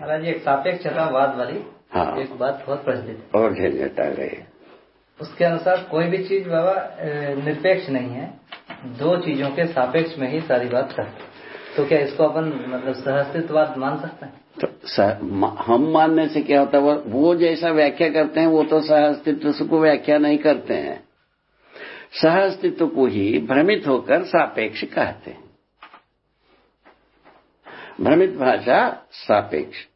महाराज एक सापेक्षतावाद वाली हाँ। एक बात बहुत प्रचलित है। और झंझट गए उसके अनुसार कोई भी चीज़ बाबा निरपेक्ष नहीं है। दो चीज़ों के सापेक्ष में ही सारी बात करते तो क्या इसको अपन मतलब सहअस्तित्ववाद मान सकते हैं? तो स- म- हम मानने से क्या होता है वो, वो जैसा व्याख्या करते हैं वो तो सह अस्तित्व को व्याख्या नहीं करते हैं। सह अस्तित्व को ही भ्रमित होकर सापेक्ष कहते हैं। भ्रमित भाषा सापेक्ष।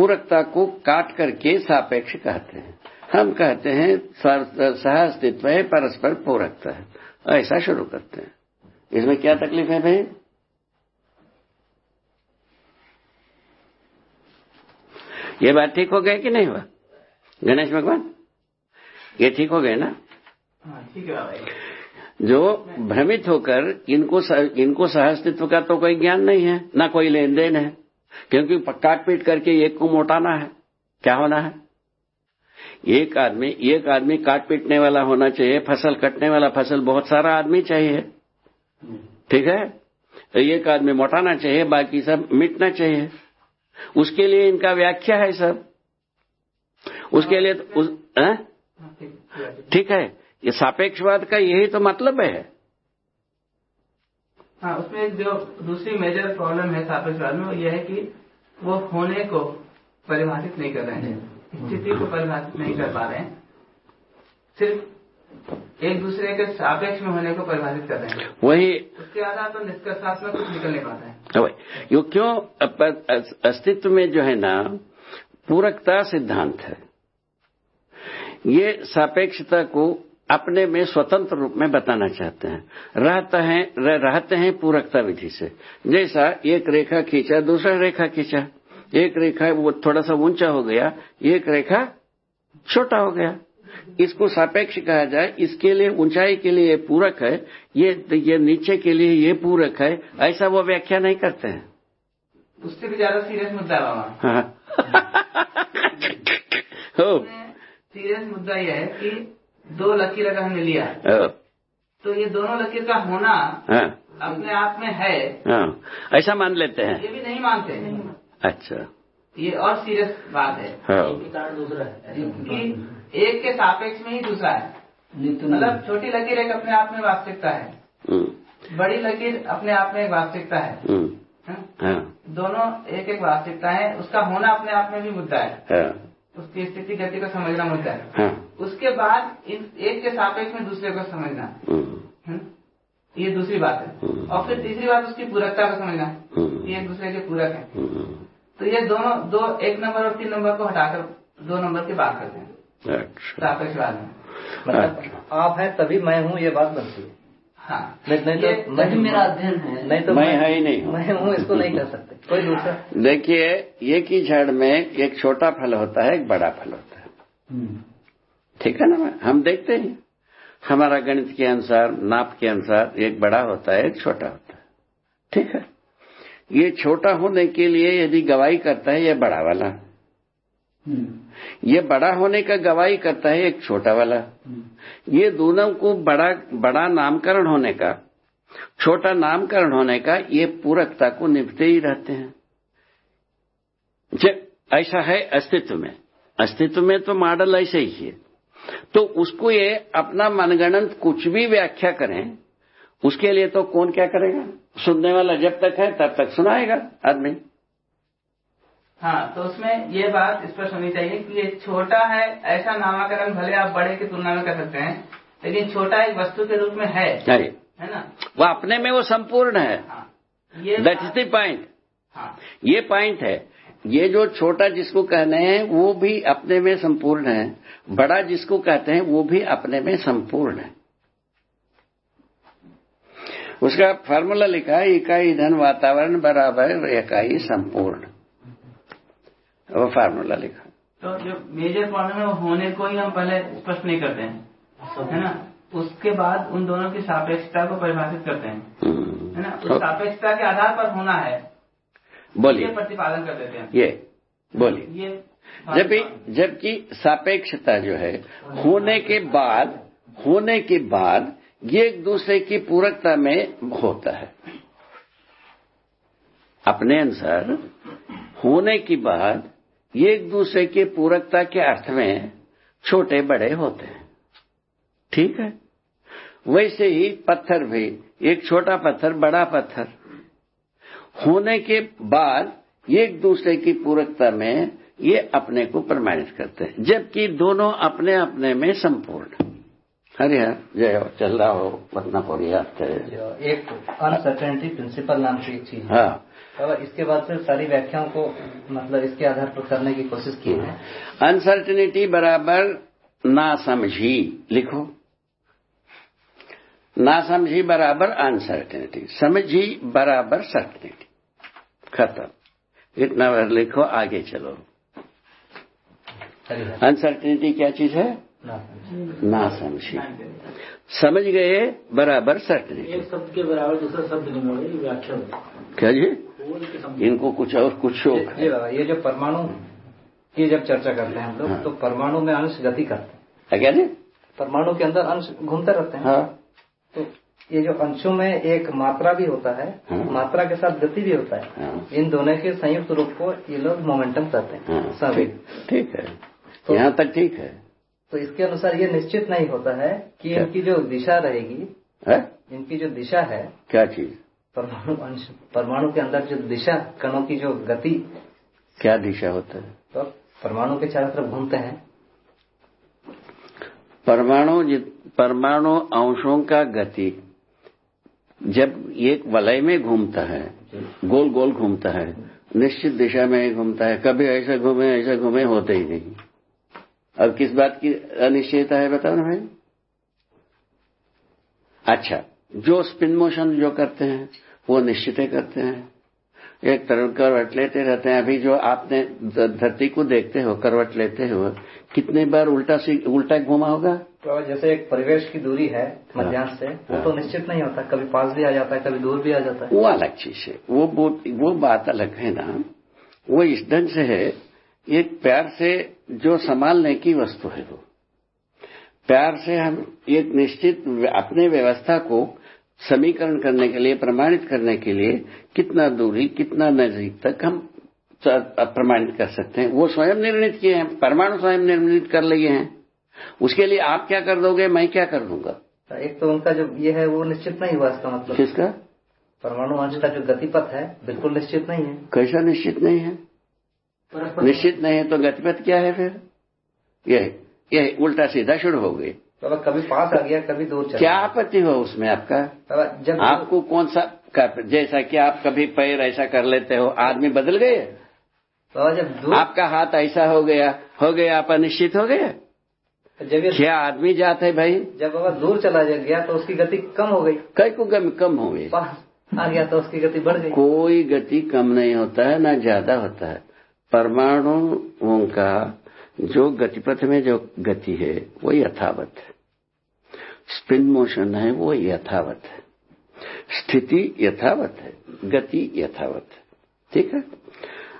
पूरकता को काट करके सापेक्ष कहते हैं। हम कहते हैं सह सह अस्तित्व है परस्पर पूरकता है। ऐसा शुरू करते हैं। इसमें क्या तकलीफ़ है भाई? ये बात ठीक हो गई कि नहीं हुआ? गणेश भगवान ये ठीक हो गए ना? ठीक है जो भ्रमित होकर इनको इनको सहअस्तित्व का तो कोई ज्ञान नहीं है ना कोई लेन देन है। क्योंकि काट पीट करके एक को मोटाना है क्या होना है? एक आदमी एक आदमी काट पीटने वाला होना चाहिए फ़सल कटने वाला फ़सल बहुत सारा आदमी चाहिए। ठीक है? तो एक आदमी मोटाना चाहिए बाकी सब मिटना चाहिए। उसके लिए इनका व्याख्या है सब। उसके लिए तो उस, ठीक है? ये सापेक्षवाद का यही तो मतलब है। हाँ उसमें जो दूसरी मेजर प्रॉब्लम है सापेक्षवाद में वो ये है कि वो होने को परिभाषित नहीं कर रहे हैं। स्थिति को परिभाषित नहीं कर पा रहे हैं। सिर्फ़ एक दूसरे के सापेक्ष में होने को परिभाषित कर रहे हैं। वही उसके आधार पर निष्कर्षात्मक कुछ निकल नहीं पाता है। यो क्यों अस्तित्व में जो है ना पूरकता सिद्धांत है। ये सापेक्षता को अपने में स्वतंत्र रूप में बताना चाहते हैं। रहते हैं रह, रहते हैं पूरकता विधि से। जैसा एक रेखा खींचा दूसरा रेखा खींचा। एक रेखा वो थोड़ा सा ऊँचा हो गया एक रेखा छोटा हो गया। इसको सापेक्ष कहा जाए इसके लिए ऊंचाई के लिए ये पूरक है ये ये नीचे के लिए ये पूरक है ऐसा वो व्याख्या नहीं करते हैं। उससे भी ज़्यादा सीरियस मुद्दा बाबा। हाँ। हो। सीरियस मुद्दा यह है कि दो लकीर अगर हमने लिया हो, तो ये दोनों लकीर का होना हाँ, अपने आप में है। हाँ, ऐसा मान लेते हैं। ये भी नहीं मानते। अच्छा। ये और सीरियस बात है। हाँ, कारण दूसरा है। कि एक के सापेक्ष में ही दूसरा है। मतलब छोटी लकीर एक अपने आप में वास्तविकता है। हम्म, बड़ी लकीर अपने आप में एक वास्तविकता है। हम्म, दोनों एक एक वास्तविकता है। उसका होना अपने आप में भी मुद्दा है। हाँ, उसकी स्थिति गति को समझना मुद्दा है। हाँ, उसके बाद इन एक के सापेक्ष में दूसरे को समझना। हम्म? ये दूसरी बात है। हम्म। और फिर तीसरी बात उसकी पूरकता को समझना। हम्म, ये एक दूसरे के पूरक है। हम्म, तो ये दोनों दो एक नंबर और तीन नंबर को हटाकर दो नंबर की बात करते हैं। अच्छा। सापेक्षवाद में मतलब आप हैं तभी मैं हूँ ये बात बनती है। हाँ। नहीं नहीं तो मैं मेरा अध्ययन है। नहीं तो मैं है ही नहीं हूँ। मैं हूँ इसको नहीं कर सकते। कोई दूसरा? देखिए एक ही झाड़ में एक छोटा फल होता है एक बड़ा फल होता है। ठीक है ना मैं? हम देखते हैं। हमारा गणित के अनुसार नाप के अनुसार एक बड़ा होता है एक छोटा होता है। ठीक है? ये छोटा होने के लिए यदि गवाही करता है ये बड़ा वाला। ये बड़ा होने का गवाही करता है एक छोटा वाला। ये दोनों को बड़ा बड़ा नामकरण होने का, छोटा नामकरण होने का ये पूरकता को निभते ही रहते हैं। ऐसा है अस्तित्व में। अस्तित्व में तो मॉडल ऐसे ही है। तो उसको ये अपना मनगणंत कुछ भी व्याख्या करें, उसके लिए तो कौन क्या करेगा? सुनने वाला जब तक है तब तक सुनाएगा आदमी। हाँ तो उसमें ये बात स्पष्ट होनी चाहिए कि ये छोटा है ऐसा नामाकरण भले आप बड़े की तुलना में कर सकते हैं लेकिन छोटा एक वस्तु के रूप में है है ना? वो अपने में वो संपूर्ण है। हाँ दैट इज़ द पॉइंट हाँ। ये पॉइंट है। ये जो छोटा जिसको कहने हैं वो भी अपने में संपूर्ण है। बड़ा जिसको कहते हैं वो भी अपने में संपूर्ण है। उसका फार्मूला लिखा है इकाई धन वातावरण बराबर इकाई संपूर्ण। वो फार्मूला लिखा। तो जो मेजर प्रॉब्लम है वो होने को ही हम पहले स्पष्ट नहीं करते हैं है ना? उसके बाद उन दोनों की सापेक्षता को परिभाषित करते हैं हम्म। है ना? उस सापेक्षता के आधार पर होना है। बोलिए। प्रतिपादन कर देते हैं। ये बोलिए। ये जबकि जबकि सापेक्षता जो है होने के बाद होने के बाद ये एक दूसरे की पूरकता में होता है। अपने अनुसार होने के बाद एक दूसरे के पूरकता के अर्थ में छोटे बड़े होते हैं। ठीक है? वैसे ही पत्थर भी, एक छोटा पत्थर, बड़ा पत्थर। होने के बाद एक दूसरे की पूरकता में ये अपने को प्रमाणित करते हैं, जबकि दोनों अपने अपने में संपूर्ण। हरे हर जय हो चल रहा हो पड़ी आपके जो एक अनसर्टेनिटी प्रिंसिपल नाम की एक चीज़ हाँ। इसके बाद से सारी व्याख्याओं को मतलब इसके आधार पर करने की कोशिश की है। अनसर्टेनिटी बराबर ना समझी लिखो। ना समझी बराबर अनसर्टेनिटी समझी बराबर सर्टेनिटी खत्म। इतना बार लिखो आगे चलो। अनसर्टेनिटी क्या चीज़ है? ना समझे। समझी गए बराबर सर्टेनिटी एक शब्द के बराबर दूसरा शब्द नहीं व्याख्या क्या जी? इनको कुछ और कुछ शौक ये है। ये जो परमाणु की जब चर्चा करते हैं हम लोग हाँ। तो परमाणु में अंश गति करते हैं। क्या जी? परमाणु के अंदर अंश घूमते रहते हैं। हाँ। तो ये जो अंशों में एक मात्रा भी होता है हाँ। मात्रा के साथ गति भी होता है हाँ। इन दोनों के संयुक्त रूप को ये लोग मोमेंटम कहते हैं। हाँ ठीक ठीक है। तो- यहाँ तक ठीक है। तो इसके अनुसार ये निश्चित नहीं होता है कि क्या? इनकी जो दिशा रहेगी है? इनकी जो दिशा है क्या चीज़? परमाणु अंश परमाणु के अंदर जो दिशा कणों की जो गति क्या दिशा होता है? तो परमाणु के चारों तरफ़ घूमते हैं। परमाणु परमाणु अंशों का गति जब एक वलय में घूमता है गोल गोल घूमता है निश्चित दिशा में घूमता है कभी ऐसे घूमे ऐसे घूमे होते ही नहीं। अब किस बात की अनिश्चयता है बताओ ना भाई। अच्छा जो स्पिन मोशन जो करते हैं वो निश्चित करते हैं। एक तरफ़ करवट लेते रहते हैं। अभी जो आपने धरती को देखते हो करवट लेते हो कितने बार उल्टा सी उल्टा घूमा होगा? तो जैसे एक परिवेश की दूरी है मध्यांश से वो हाँ। तो निश्चित नहीं होता। कभी पास भी आ जाता है कभी दूर भी आ जाता है। वो अलग चीज़ है। वो वो- वो बात अलग है ना। वो इस ढंग से है एक प्यार से जो संभालने की वस्तु है वो। प्यार से हम एक निश्चित अपने व्यवस्था को समीकरण करने के लिए प्रमाणित करने के लिए कितना दूरी कितना नज़दीक तक हम प्रमाणित कर सकते हैं। वो स्वयं निर्णित किए हैं परमाणु स्वयं निर्णित कर लिए हैं। उसके लिए आप क्या कर दोगे मैं क्या कर दूँगा? तो एक तो उनका जो ये है वो निश्चित नहीं हुआ इसका मतलब। किसका? परमाणु अंश का जो गतिपथ है बिल्कुल निश्चित नहीं है। कैसा निश्चित नहीं है? निश्चित नहीं है तो गतिपथ क्या है फिर? यह यह उल्टा सीधा शुरू हो गई। तो कभी पास आ गया कभी दूर क्या आपत्ति हो उसमें आपका? जब आपको कौन सा कर, जैसा कि आप कभी पैर ऐसा कर लेते हो आदमी बदल गए? तो जब दूर आपका हाथ ऐसा हो गया हो गया आप अनिश्चित हो गए जब क्या आदमी जाते है भाई? जब बाबा दूर चला गया तो उसकी गति कम हो गई। कई को गम कम हो गई। आ गया तो उसकी गति बढ़ गई। कोई गति कम नहीं होता है ना ज़्यादा होता है। परमाणुओं का जो गतिपथ में जो गति है वो यथावत है। स्पिन मोशन है वो यथावत है। स्थिति यथावत है गति यथावत है। ठीक है?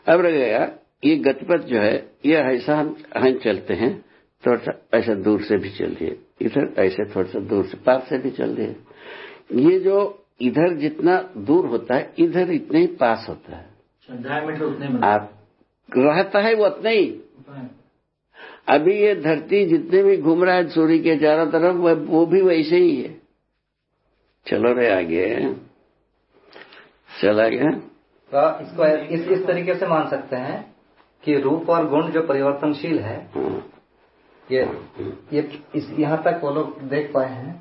अब रह गया ये गतिपथ जो है ये ऐसा हम हम चलते हैं थोड़ा सा ऐसा दूर से भी चल दिए। इधर ऐसे थोड़ा सा दूर से पास से भी चल दिए। ये जो इधर जितना दूर होता है इधर इतने ही पास होता है। उतने आप रहता है वो उतना ही। अभी ये धरती जितने भी घूम रहा है सूर्य के चारों तरफ़ वो, भी वैसे ही है। चलो रे आगे। चला गया। तो इसको इस इस तरीके से मान सकते हैं कि रूप और गुण जो परिवर्तनशील है हाँ, ये ये इस यहाँ तक वो लोग देख पाए हैं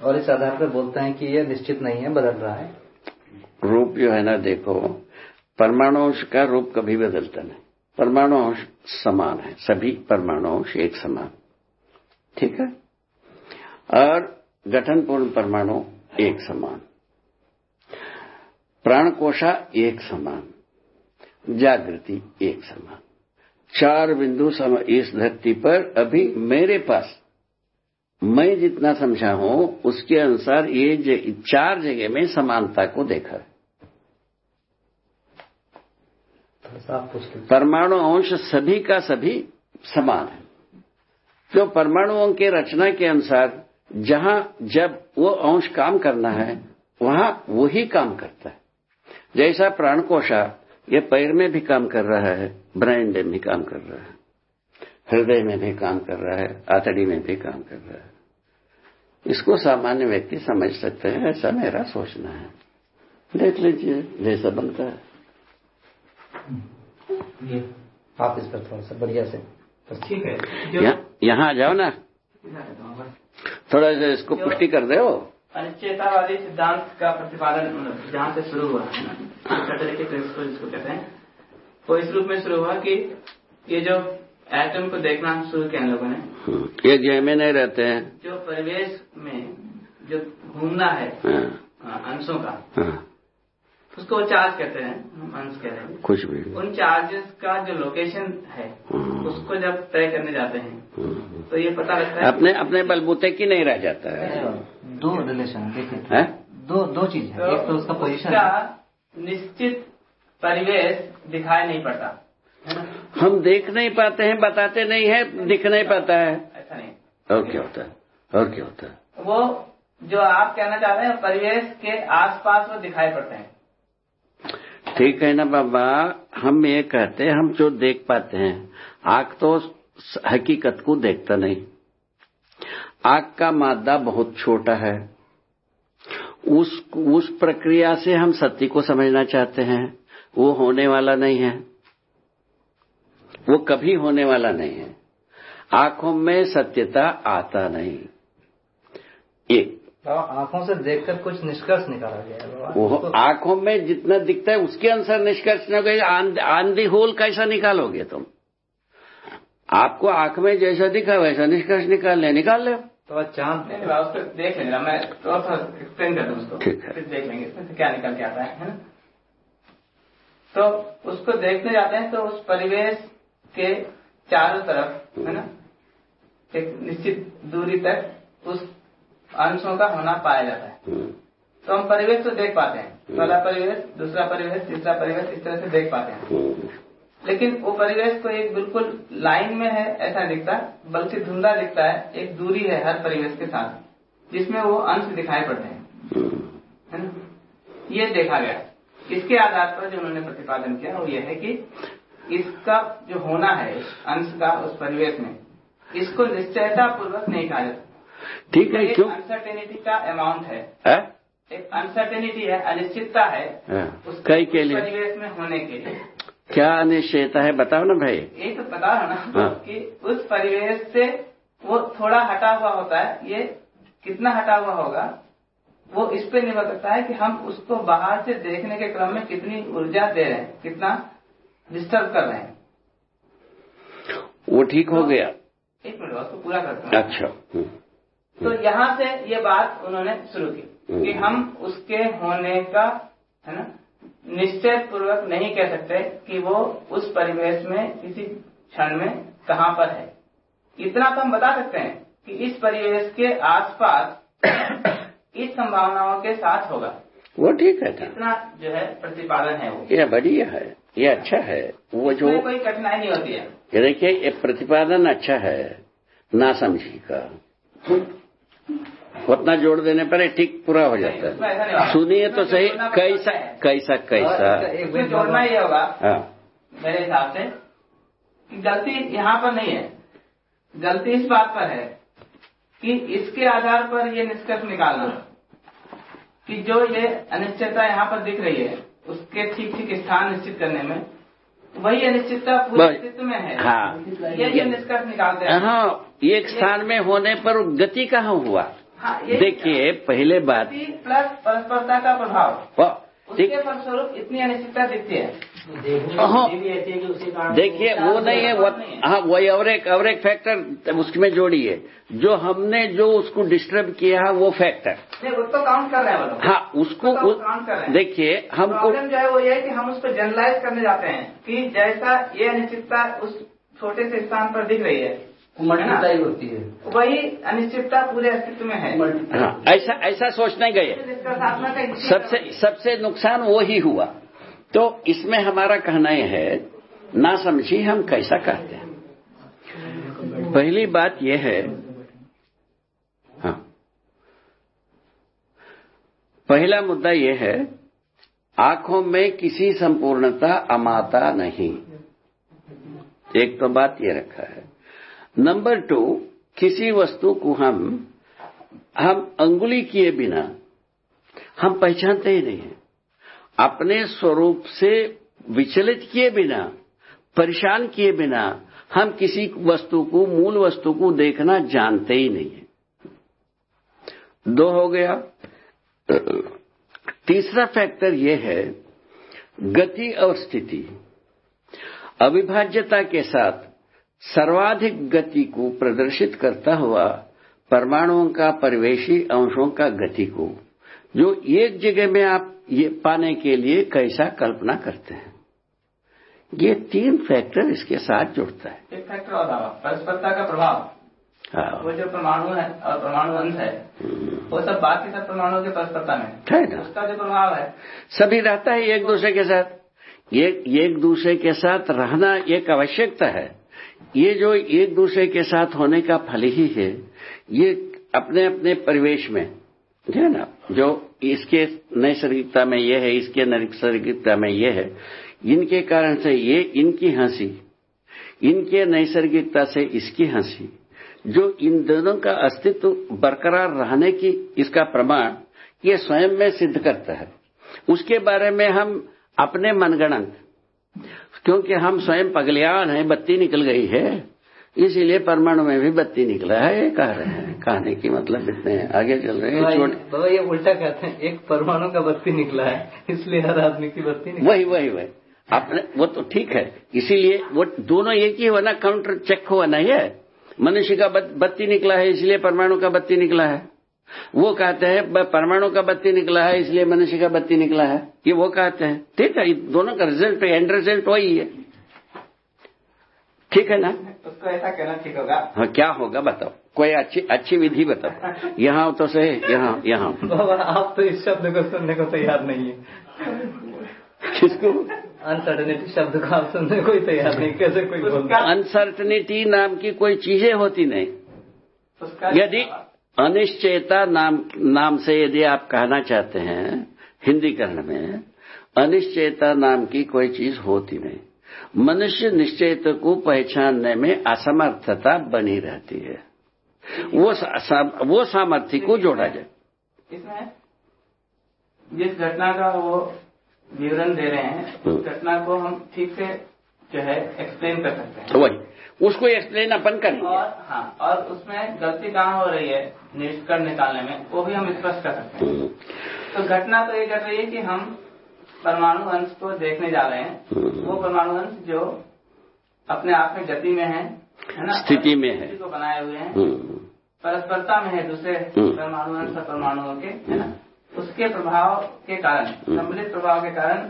और इस आधार पर बोलते हैं कि ये निश्चित नहीं है बदल रहा है। रूप जो है ना देखो परमाणु का रूप कभी बदलता नहीं। परमाणु अंश समान है, सभी परमाणु अंश एक समान। ठीक है? और गठनपूर्ण परमाणु एक समान। प्राणकोशा एक समान। जागृति एक समान। चार बिंदु सम, इस धरती पर, अभी मेरे पास। मैं जितना समझा हूँ, उसके अनुसार ये चार जगह में समानता को देखा है थोड़ा सा आप पूछ लीजिए परमाणु अंश सभी का सभी समान है। जो परमाणुओं के रचना के अनुसार जहाँ जब वो अंश काम करना है, वहाँ वही काम करता है। जैसा प्राण प्राणकोशा ये पैर में भी काम कर रहा है, ब्रेन में भी काम कर रहा है, हृदय में भी काम कर रहा है, आतड़ी में भी काम कर रहा है। इसको सामान्य व्यक्ति समझ सकते हैं, ऐसा मेरा सोचना है। देख लीजिए, जैसा बनता है। ये आप इस पर थोड़ा सा बढ़िया से ठीक है। यहाँ यहाँ आ जाओ ना। थोड़ा सा इसको पुष्टि कर दो अनिश्चयतावादी सिद्धांत का प्रतिपादन जहाँ से शुरू हुआ है ना? कैटेलिटिक प्रिंसिपल जिसको कहते हैं। वो इस रूप में शुरू हुआ कि ये जो एटम को देखना शुरू किया लोगों ने हम्म, ये जय में नहीं रहते हैं। जो परिवेश में जो घूमना है हाँ, हाँ, अंशों का हाँ, उसको चार्ज कहते हैं हम अंश कह रहे हैं। कुछ भी। उन चार्जेस का जो लोकेशन है हम्म, उसको जब तय करने जाते हैं हम्म। तो ये पता लगता है अपने अपने बलबूते की नहीं रह जाता है। दो रिलेशन देखिए हैं? दो दो चीज़ है। एक तो उसका पोजीशन उसका निश्चित परिवेश दिखाई नहीं पड़ता हम देख नहीं पाते हैं बताते नहीं है दिख नहीं पाता है। ऐसा नहीं। और क्या होता है? और क्या होता है? वो जो आप कहना चाह रहे हैं परिवेश के आसपास वो दिखाई पड़ते हैं। ठीक है ना बाबा? हम ये कहते हैं, हम जो देख पाते हैं। आँख तो हकीकत को देखता नहीं। आँख का मादा बहुत छोटा है। उस उस प्रक्रिया से हम सत्य को समझना चाहते हैं। वो होने वाला नहीं है। वो कभी होने वाला नहीं है। आँखों में सत्यता आता नहीं। एक बाबा आँखों से देखकर कुछ निष्कर्ष निकाला गया है वो उसको- आँखों में जितना दिखता है उसके अनुसार निष्कर्ष न गए आंधी होल कैसा निकालोगे तुम? आपको आँख में जैसा दिखा वैसा निष्कर्ष निकाल ले निकाल ले। तो चाँद देख लेंगे मैं थोड़ा सा एक्सप्लेन कर दूँ उसको। ठीक है। फिर देख लेंगे इसमें से क्या निकल के आता है है ना? तो उसको देखने जाते हैं तो उस परिवेश के चारों तरफ़ है ना? एक निश्चित दूरी तक उस अंशों का होना पाया जाता है। हम्म, तो हम परिवेश तो देख पाते हैं। पहला परिवेश दूसरा परिवेश तीसरा परिवेश इस तरह से देख पाते हैं। हम्म, लेकिन वो परिवेश को एक बिल्कुल लाइन में है ऐसा दिखता बल्कि धुंधा दिखता है एक दूरी है हर परिवेश के साथ जिसमें वो अंश दिखाई पड़ते हैं। हम्म, है ना? ये देखा गया। इसके आधार पर जो उन्होंने प्रतिपादन किया वो ये है कि इसका जो होना है अंश का उस परिवेश में इसको निश्चयता पूर्वक नहीं कहा जाता। ठीक है क्यों? अनसर्टेनिटी का अमाउंट है। है? एक अनसर्टेनिटी है अनिश्चितता है हाँ, कई के लिए। परिवेश में होने के लिए। क्या अनिश्चयता है बताओ ना भाई। यही तो पता है ना हाँ। कि उस परिवेश से वो थोड़ा हटा हुआ होता है ये कितना हटा हुआ होगा वो इस पे निर्भर करता है कि हम उसको बाहर से देखने के क्रम में कितनी ऊर्जा दे रहे हैं कितना डिस्टर्ब कर रहे हैं। वो ठीक हो गया। एक मिनट उसको पूरा करता हैं अच्छा हम्म, तो यहाँ से ये बात उन्होंने शुरू की हम्म। कि हम उसके होने का है ना निश्चय पूर्वक नहीं कह सकते कि वो उस परिवेश में किसी क्षण में कहाँ पर है। इतना तो हम बता सकते हैं कि इस परिवेश के आसपास इस संभावनाओं के साथ होगा। वो ठीक है था। इतना जो है प्रतिपादन है वो। ये बढ़िया है ये अच्छा है। वो जो कोई कठिनाई नहीं होती है। देखिए ये प्रतिपादन अच्छा है ना समझी का उतना जोड़ देने पर ठीक पूरा हो जाता है। सुनिए तो सही कैसा कैसा कैसा? इसमें जोड़ना ये होगा। हाँ। मेरे हिसाब से कि गलती यहाँ पर नहीं है। गलती इस बात पर है कि इसके आधार पर ये निष्कर्ष निकालना कि जो ये अनिश्चितता यहाँ पर दिख रही है उसके ठीक ठीक स्थान निश्चित करने में वही अनिश्चितता पूरे। अस्तित्व में है। हाँ। ये ये निष्कर्ष निकालते हैं। हाँ एक स्थान में होने पर गति कहाँ हुआ? हाँ, देखिए पहले बात प्लस परस्परता का प्रभाव। उसके फलस्वरूप इतनी अनिश्चितता दिखती है। हाँ। उसके देखिए वो नहीं है वो हाँ। वही और एक और एक फैक्टर उसमें जोड़िए जो हमने जो उसको डिस्टर्ब किया है वो फैक्टर तो काउंट कर रहे हैं हाँ उसको उसको काउंट कर रहे हैं। देखिए हमको प्रॉब्लम जो है वो ये है कि हम उसको जनरलाइज करने जाते हैं कि जैसा ये अनिश्चितता उस छोटे से स्थान पर दिख रही है मल्टीप्लाई होती है। वही अनिश्चितता पूरे अस्तित्व में है। हाँ ऐसा ऐसा सोचने गए है। सबसे सबसे नुकसान वो ही हुआ। तो इसमें हमारा कहना यह है ना समझी हम कैसा कहते हैं। पहली बात यह है हाँ। पहला मुद्दा यह है आँखों में किसी संपूर्णता अमाता नहीं। एक तो बात यह रखा है। नंबर टू किसी वस्तु को हम हम अंगुली किए बिना, हम पहचानते ही नहीं है। अपने स्वरूप से विचलित किए बिना, परेशान किए बिना, हम किसी वस्तु को, मूल वस्तु को देखना जानते ही नहीं है। दो हो गया। तीसरा फैक्टर यह है, गति और स्थिति। अविभाज्यता के साथ सर्वाधिक गति को प्रदर्शित करता हुआ परमाणुओं का परिवेशी अंशों का गति को जो एक जगह में आप ये पाने के लिए कैसा कल्पना करते हैं। ये तीन फैक्टर इसके साथ जुड़ता है। एक फैक्टर और परस्परता का प्रभाव। हाँ। वो जो परमाणु है और परमाणु अंश है वो सब बाकी सब परमाणुओं के परस्परता में। है ना। उसका जो प्रभाव है। सभी रहता है एक दूसरे के साथ। ये एक दूसरे के साथ रहना एक आवश्यकता है। ये जो एक दूसरे के साथ होने का फल ही है, ये अपने अपने परिवेश में है ना? जो इसके नैसर्गिकता में ये है, इसके नैसर्गिकता में ये है, इनके कारण से ये इनकी हँसी, इनके नैसर्गिकता से इसकी हँसी, जो इन दोनों का अस्तित्व बरकरार रहने की इसका प्रमाण ये स्वयं में सिद्ध करता है। उसके बारे में हम अपने मनगणंत क्योंकि हम स्वयं पगलियान हैं बत्ती निकल गई है। इसीलिए परमाणु में भी बत्ती निकला है ये कह रहे हैं। कहने की मतलब इतने आगे चल रहे हैं छोटे बाबा ये उल्टा कहते हैं एक परमाणु का बत्ती निकला है इसलिए हर आदमी की बत्ती निकली। वही वही वही। अपने वो तो ठीक है। इसीलिए वो दोनों एक ही हुआ ना काउंटर चेक हुआ ना ये मनुष्य का बत्ती निकला है इसलिए परमाणु का बत्ती निकला है। वो कहते हैं परमाणु का बत्ती निकला है इसलिए मनुष्य का बत्ती निकला है। ये वो कहते हैं। ठीक है दोनों का रिज़ल्ट एंड रिज़ल्ट वही है। ठीक है ना? उसको ऐसा कहना ठीक होगा। हाँ क्या होगा बताओ। कोई अच्छी अच्छी विधि बताओ। यहाँ तो सही यहाँ यहाँ। आप तो इस शब्द को सुनने को तैयार नहीं है। किसको? अनसर्टनिटी शब्द को आप सुनने को तैयार नहीं कैसे कोई अनसर्टनिटी नाम की कोई चीज़ें होती नहीं। यदि अनिश्चयता नाम नाम से यदि आप कहना चाहते हैं हिंदीकरण में अनिश्चयता नाम की कोई चीज़ होती नहीं। मनुष्य निश्चयता को पहचानने में असमर्थता बनी रहती है। वो सा, वो सामर्थ्य को जोड़ा जाए। इसमें जिस घटना का वो विवरण दे रहे हैं उस हम्म। घटना को हम ठीक से जो है एक्सप्लेन कर सकते हैं। वही। उसको एक्सप्लेन अपन करेंगे और हाँ और उसमें गलती कहाँ हो रही है? निष्कर्ष निकालने में वो भी हम स्पष्ट कर सकते हैं। हम्म, तो घटना तो ये घट रही है कि हम परमाणु अंश को देखने जा रहे हैं। हम्म। वो परमाणु अंश जो अपने आप में गति में है है ना? स्थिति में है। को बनाए हुए हैं। हम्म, परस्परता में है दूसरे। परमाणु अंश और परमाणुओं के है ना? उसके प्रभाव के कारण। सम्मिलित प्रभाव के कारण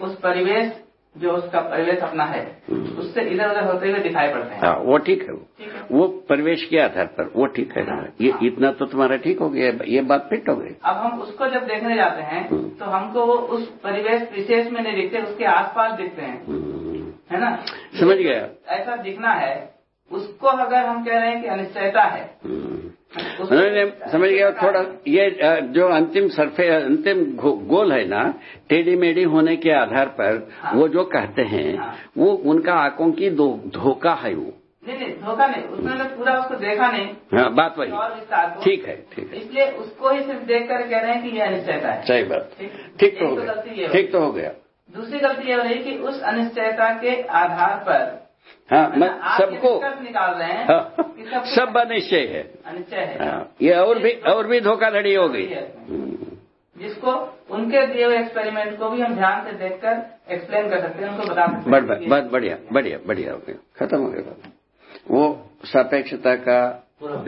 उस परिवेश जो उसका परिवेश अपना है हम्म। उससे इधर उधर होते हुए दिखाई पड़ते हैं। हाँ वो ठीक है। ठीक है। वो परिवेश के आधार पर वो ठीक है। ना ये इतना तो तुम्हारा ठीक हो गया ये बात फिट हो गई। अब हम उसको जब देखने जाते हैं हम्म। तो हमको वो उस परिवेश विशेष में नहीं दिखते उसके आसपास दिखते हैं। हम्म, है ना? समझ गया। ऐसा दिखना है उसको अगर हम कह रहे हैं कि अनिश्चयता है उन्होंने समझ गया थोड़ा ये जो अंतिम सरफे अंतिम गोल है ना टेढ़ी मेढ़ी होने के आधार पर। वो जो कहते हैं। वो उनका आँखों की धोखा है वो। नहीं नहीं धोखा नहीं उसने तो पूरा उसको देखा नहीं। हाँ बात वही। ठीक है ठीक है। इसलिए उसको ही सिर्फ़ देख कर कह रहे हैं कि यह अनिश्चयता है। सही बात। ठीक? तो हो गलती गया ठीक तो हो गया। दूसरी गलती ये हो रही कि उस अनिश्चयता के आधार पर हाँ मैं सबको निकाल रहे हैं हाँ, सब अनिश्चय हाँ, ये और भी और भी धोखाधड़ी हो गई। है। हम्म, जिसको उनके दिए हुए एक्सपेरिमेंट को भी हम ध्यान से देखकर एक्सप्लेन कर सकते हैं उनको बता सकते हैं। बहुत बढ़िया बढ़िया बढ़िया हो गया। खत्म हो गया। वो सापेक्षता का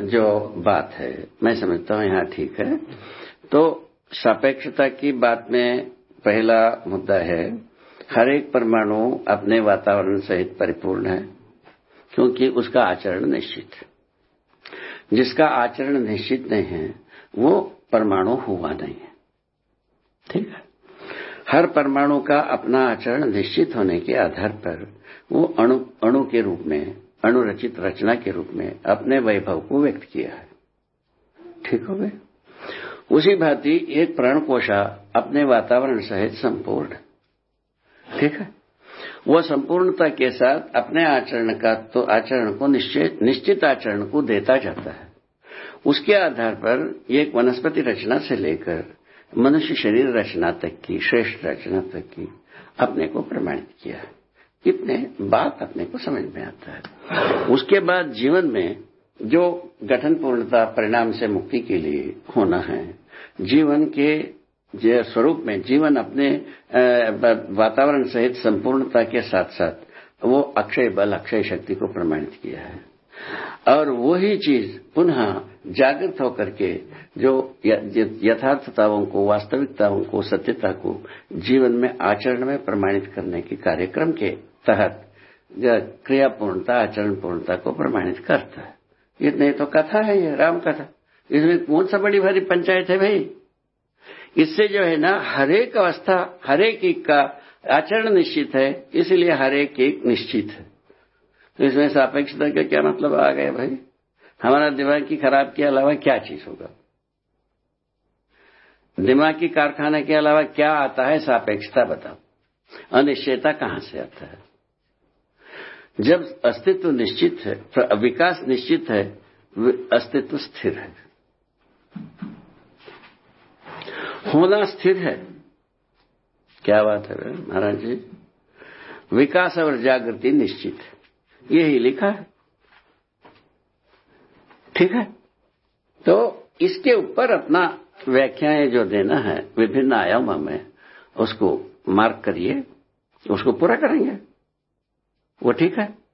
जो बात है मैं समझता हूँ यहाँ ठीक है। तो सापेक्षता की बात में पहला मुद्दा है हर एक परमाणु अपने वातावरण सहित परिपूर्ण है क्योंकि उसका आचरण निश्चित है। जिसका आचरण निश्चित नहीं है, वो परमाणु हुआ नहीं है। ठीक है? हर परमाणु का अपना आचरण निश्चित होने के आधार पर वो अणु अणु के रूप में, अणुरचित रचना के रूप में अपने वैभव को व्यक्त किया है। ठीक हो गए? उसी भांति एक प्राण कोशा अपने वातावरण सहित संपूर्ण। ठीक है? वो संपूर्णता के साथ अपने आचरण का तो आचरण को निश्चित आचरण को देता जाता है। उसके आधार पर एक वनस्पति रचना से लेकर मनुष्य शरीर रचना तक की, श्रेष्ठ रचना तक की अपने को प्रमाणित किया इतने बात अपने को समझ में आता है। उसके बाद जीवन में जो गठन पूर्णता, परिणाम से मुक्ति के लिए होना है, जीवन के जो स्वरूप में जीवन अपने वातावरण सहित संपूर्णता के साथ साथ वो अक्षय बल, अक्षय शक्ति को प्रमाणित किया है। और वही चीज़ पुनः जागृत होकर के जो यथार्थताओं को, वास्तविकताओं को, सत्यता को जीवन में आचरण में प्रमाणित करने के कार्यक्रम के तहत क्रिया पूर्णता आचरण पूर्णता को प्रमाणित करता है। इतने तो कथा है ये, राम कथा। इसमें कौन सा बड़ी भारी पंचायत है भाई? इससे जो है ना हरेक अवस्था हरेक एक का आचरण निश्चित है, इसलिए हरेक एक निश्चित है। तो इसमें सापेक्षता का क्या मतलब आ गया भाई? हमारा दिमाग की खराब के अलावा क्या चीज़ होगा? दिमाग की कारखाना के अलावा क्या आता है सापेक्षता बताओ। अनिश्चयता कहाँ से आता है? जब अस्तित्व निश्चित है तो विकास निश्चित है अस्तित्व स्थिर है। होना स्थिर है। क्या बात है महाराज जी? विकास और जागृति निश्चित यही लिखा है। ठीक है? तो इसके ऊपर अपना व्याख्याएँ जो देना है, विभिन्न आयामों में, उसको मार्क करिए, उसको पूरा करेंगे। वो ठीक है?